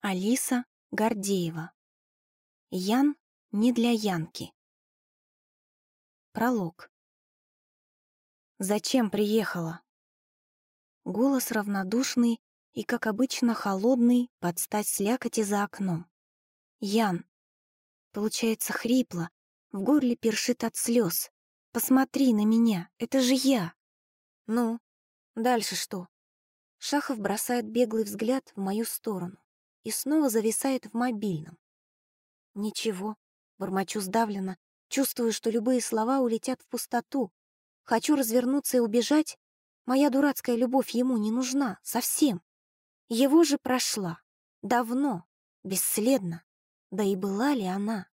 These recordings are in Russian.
Алиса Гордеева. Ян не для Янки. Пролог. Зачем приехала? Голос равнодушный и, как обычно, холодный, под стать слякоти за окном. Ян. Получается хрипло, в горле першит от слез. Посмотри на меня, это же я. Ну, дальше что? Шахов бросает беглый взгляд в мою сторону и снова зависает в мобильном. Ничего, бормочу сдавленно, чувствую, что любые слова улетят в пустоту. Хочу развернуться и убежать. Моя дурацкая любовь ему не нужна, совсем. Его же прошла. Давно, бесследно. Да и была ли она?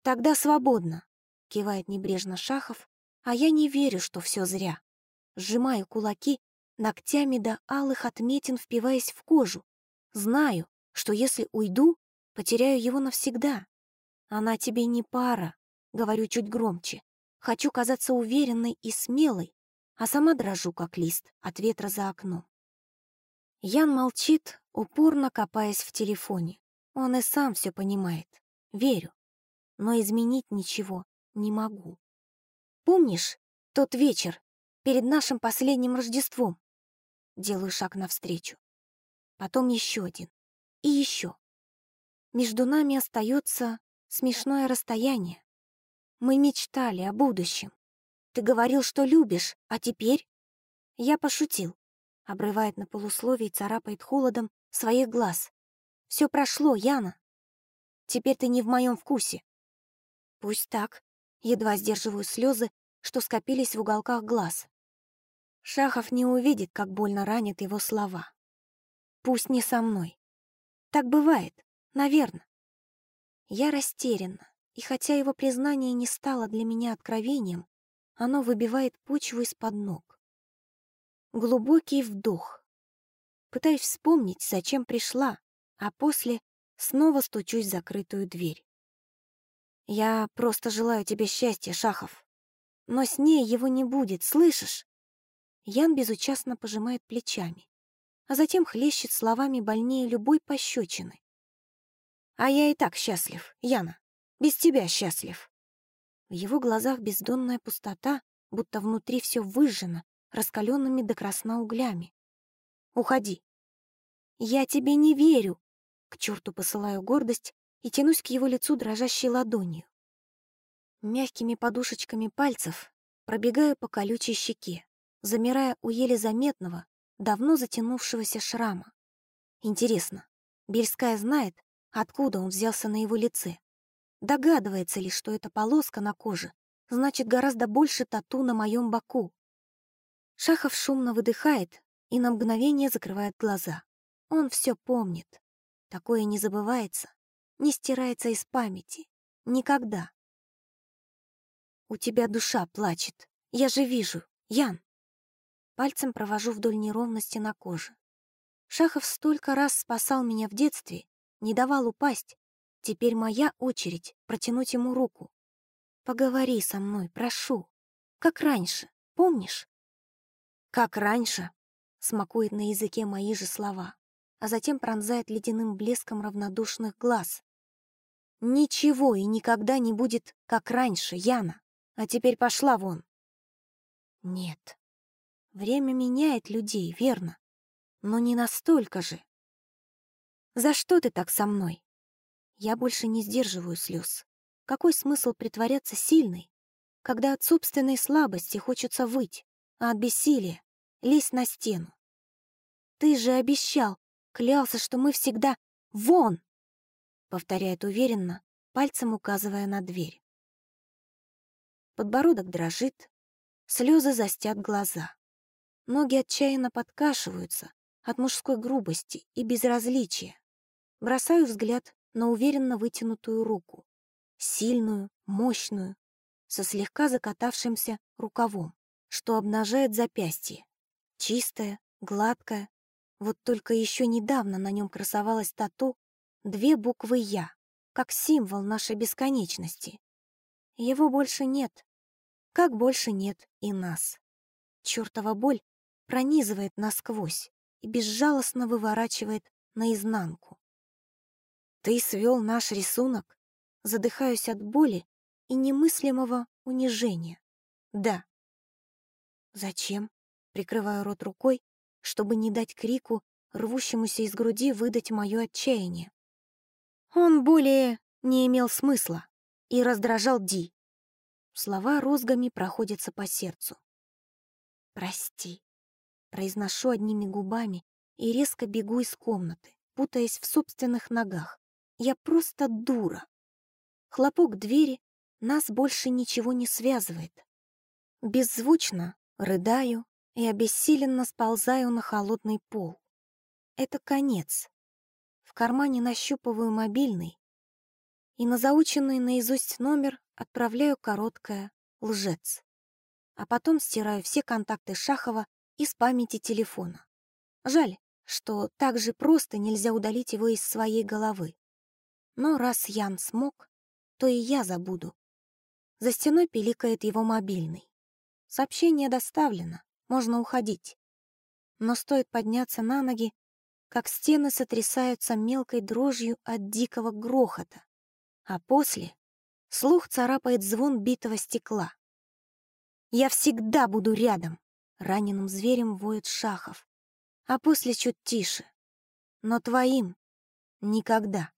Тогда свободно, кивает небрежно Шахов, а я не верю, что все зря. Сжимаю кулаки, ногтями до алых отметин впиваясь в кожу, Знаю, что если уйду, потеряю его навсегда. Она тебе не пара, говорю чуть громче. Хочу казаться уверенной и смелой, а сама дрожу, как лист от ветра за окном. Ян молчит, упорно копаясь в телефоне. Он и сам все понимает. Верю. Но изменить ничего не могу. Помнишь тот вечер перед нашим последним Рождеством? Делаю шаг навстречу потом еще один и еще. Между нами остается смешное расстояние. Мы мечтали о будущем. Ты говорил, что любишь, а теперь... Я пошутил. Обрывает на полусловие и царапает холодом своих глаз. Все прошло, Яна. Теперь ты не в моем вкусе. Пусть так. Едва сдерживаю слезы, что скопились в уголках глаз. Шахов не увидит, как больно ранят его слова. Пусть не со мной. Так бывает, наверное. Я растеряна, и хотя его признание не стало для меня откровением, оно выбивает почву из-под ног. Глубокий вдох. Пытаюсь вспомнить, зачем пришла, а после снова стучусь в закрытую дверь. Я просто желаю тебе счастья, Шахов. Но с ней его не будет, слышишь? Ян безучастно пожимает плечами а затем хлещет словами больнее любой пощечины. «А я и так счастлив, Яна. Без тебя счастлив». В его глазах бездонная пустота, будто внутри все выжжено, раскаленными до красна углями. «Уходи». «Я тебе не верю!» К черту посылаю гордость и тянусь к его лицу дрожащей ладонью. Мягкими подушечками пальцев пробегаю по колючей щеке, замирая у еле заметного, давно затянувшегося шрама. Интересно, Бельская знает, откуда он взялся на его лице? Догадывается ли, что эта полоска на коже значит гораздо больше тату на моем боку? Шахов шумно выдыхает и на мгновение закрывает глаза. Он все помнит. Такое не забывается, не стирается из памяти. Никогда. У тебя душа плачет. Я же вижу. Ян. Пальцем провожу вдоль неровности на коже. Шахов столько раз спасал меня в детстве, не давал упасть. Теперь моя очередь протянуть ему руку. Поговори со мной, прошу. Как раньше, помнишь? Как раньше, смакует на языке мои же слова, а затем пронзает ледяным блеском равнодушных глаз. Ничего и никогда не будет, как раньше, Яна. А теперь пошла вон. Нет, Время меняет людей, верно? Но не настолько же. За что ты так со мной? Я больше не сдерживаю слез. Какой смысл притворяться сильной, когда от собственной слабости хочется выть, а от бессилия — лезть на стену? Ты же обещал, клялся, что мы всегда «Вон!» — повторяет уверенно, пальцем указывая на дверь. Подбородок дрожит, слезы застят глаза. Ноги отчаянно подкашиваются от мужской грубости и безразличия. Бросаю взгляд на уверенно вытянутую руку. Сильную, мощную, со слегка закатавшимся рукавом, что обнажает запястье. Чистое, гладкое. Вот только еще недавно на нем красовалась тату две буквы «Я», как символ нашей бесконечности. Его больше нет, как больше нет и нас. Чёртова боль пронизывает насквозь и безжалостно выворачивает наизнанку. Ты свел наш рисунок? Задыхаюсь от боли и немыслимого унижения. Да. Зачем? Прикрываю рот рукой, чтобы не дать крику, рвущемуся из груди, выдать мое отчаяние. Он более не имел смысла и раздражал Ди. Слова розгами проходятся по сердцу. «Прости», — произношу одними губами и резко бегу из комнаты, путаясь в собственных ногах. Я просто дура. Хлопок двери, нас больше ничего не связывает. Беззвучно рыдаю и обессиленно сползаю на холодный пол. Это конец. В кармане нащупываю мобильный и на заученный наизусть номер отправляю короткое «лжец». А потом стираю все контакты Шахова из памяти телефона. Жаль, что так же просто нельзя удалить его из своей головы. Но раз Ян смог, то и я забуду. За стеной пиликает его мобильный. Сообщение доставлено, можно уходить. Но стоит подняться на ноги, как стены сотрясаются мелкой дрожью от дикого грохота, а после слух царапает звон битого стекла. «Я всегда буду рядом!» — раненым зверем воет Шахов, а после чуть тише. «Но твоим никогда!»